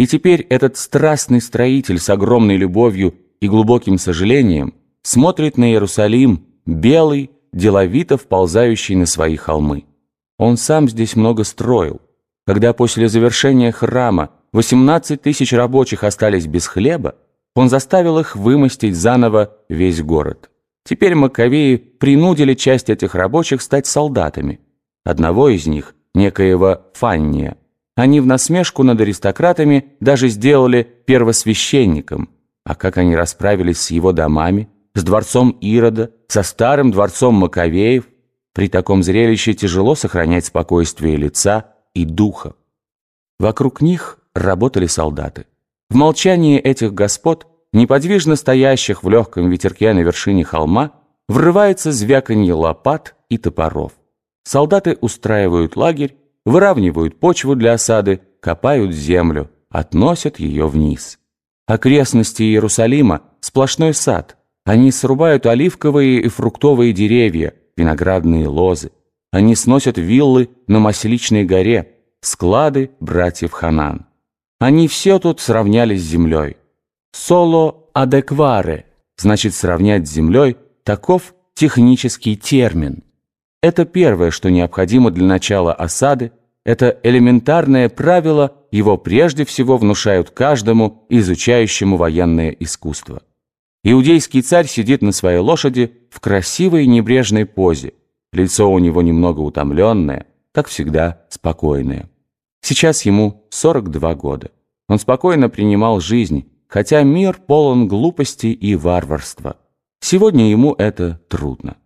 И теперь этот страстный строитель с огромной любовью и глубоким сожалением смотрит на Иерусалим, белый, деловито вползающий на свои холмы. Он сам здесь много строил. Когда после завершения храма 18 тысяч рабочих остались без хлеба, он заставил их вымостить заново весь город. Теперь Маковеи принудили часть этих рабочих стать солдатами. Одного из них, некоего Фанния, они в насмешку над аристократами даже сделали первосвященником. А как они расправились с его домами, с дворцом Ирода, со старым дворцом Маковеев, при таком зрелище тяжело сохранять спокойствие лица и духа. Вокруг них работали солдаты. В молчании этих господ, неподвижно стоящих в легком ветерке на вершине холма, врывается звяканье лопат и топоров. Солдаты устраивают лагерь, выравнивают почву для осады, копают землю, относят ее вниз. Окрестности Иерусалима – сплошной сад. Они срубают оливковые и фруктовые деревья, виноградные лозы. Они сносят виллы на Масличной горе, склады братьев Ханан. Они все тут сравняли с землей. Соло адекваре, значит сравнять с землей, таков технический термин. Это первое, что необходимо для начала осады, это элементарное правило, его прежде всего внушают каждому, изучающему военное искусство. Иудейский царь сидит на своей лошади в красивой небрежной позе. Лицо у него немного утомленное, как всегда спокойное. Сейчас ему 42 года. Он спокойно принимал жизнь, хотя мир полон глупости и варварства. Сегодня ему это трудно.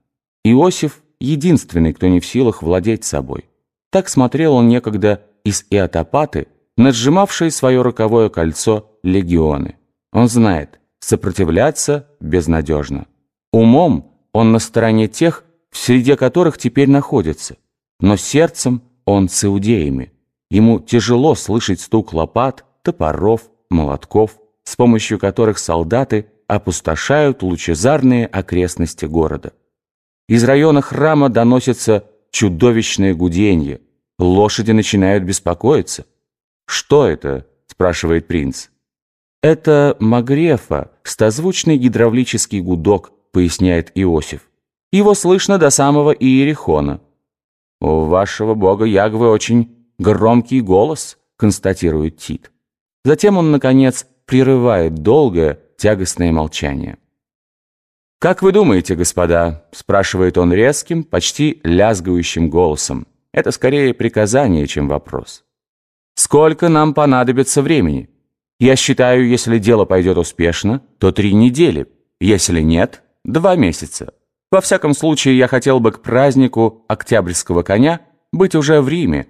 Иосиф – единственный, кто не в силах владеть собой. Так смотрел он некогда из Иотопаты, наджимавшие свое роковое кольцо легионы. Он знает, сопротивляться безнадежно. Умом он на стороне тех, в среде которых теперь находится, но сердцем он с иудеями. Ему тяжело слышать стук лопат, топоров, молотков, с помощью которых солдаты опустошают лучезарные окрестности города. Из района храма доносится чудовищное гуденье. Лошади начинают беспокоиться. «Что это?» – спрашивает принц. «Это Магрефа, стозвучный гидравлический гудок», – поясняет Иосиф. «Его слышно до самого Иерихона». «У вашего бога Ягвы очень громкий голос», — констатирует Тит. Затем он, наконец, прерывает долгое, тягостное молчание. «Как вы думаете, господа?» — спрашивает он резким, почти лязгающим голосом. Это скорее приказание, чем вопрос. «Сколько нам понадобится времени? Я считаю, если дело пойдет успешно, то три недели. Если нет, два месяца. Во всяком случае, я хотел бы к празднику Октябрьского коня быть уже в Риме,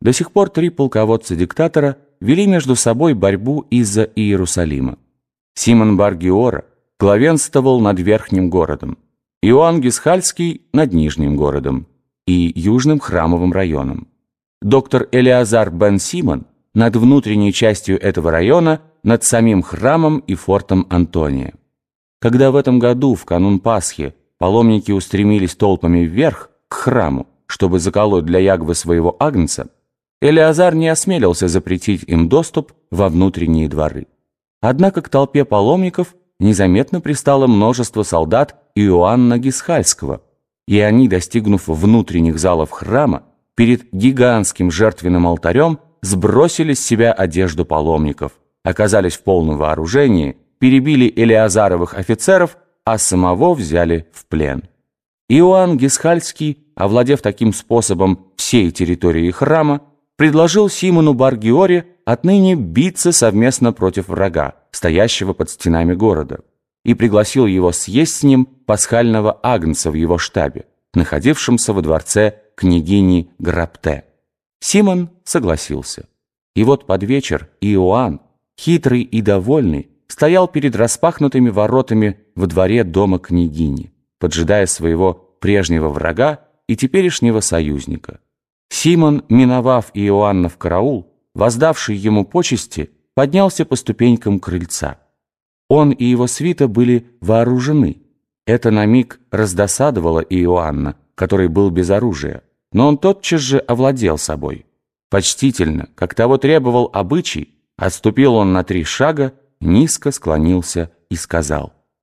до сих пор три полководца-диктатора вели между собой борьбу из-за Иерусалима. Симон Баргиора главенствовал над верхним городом, Иоанн Гисхальский над нижним городом и южным храмовым районом. Доктор Элиазар Бен Симон над внутренней частью этого района, над самим храмом и фортом Антония. Когда в этом году, в канун Пасхи, паломники устремились толпами вверх, к храму, чтобы заколоть для Ягвы своего агнца, Элиазар не осмелился запретить им доступ во внутренние дворы. Однако к толпе паломников незаметно пристало множество солдат Иоанна Гисхальского, и они, достигнув внутренних залов храма, перед гигантским жертвенным алтарем сбросили с себя одежду паломников, оказались в полном вооружении, перебили Элиазаровых офицеров, а самого взяли в плен. Иоанн Гисхальский, овладев таким способом всей территории храма, предложил Симону Баргиоре отныне биться совместно против врага, стоящего под стенами города, и пригласил его съесть с ним пасхального агнца в его штабе, находившемся во дворце княгини Грабте. Симон согласился. И вот под вечер Иоанн, хитрый и довольный, стоял перед распахнутыми воротами во дворе дома княгини, поджидая своего прежнего врага и теперешнего союзника. Симон, миновав Иоанна в караул, воздавший ему почести, поднялся по ступенькам крыльца. Он и его свита были вооружены. Это на миг раздосадовало Иоанна, который был без оружия, но он тотчас же овладел собой. Почтительно, как того требовал обычай, Отступил он на три шага, низко склонился и сказал —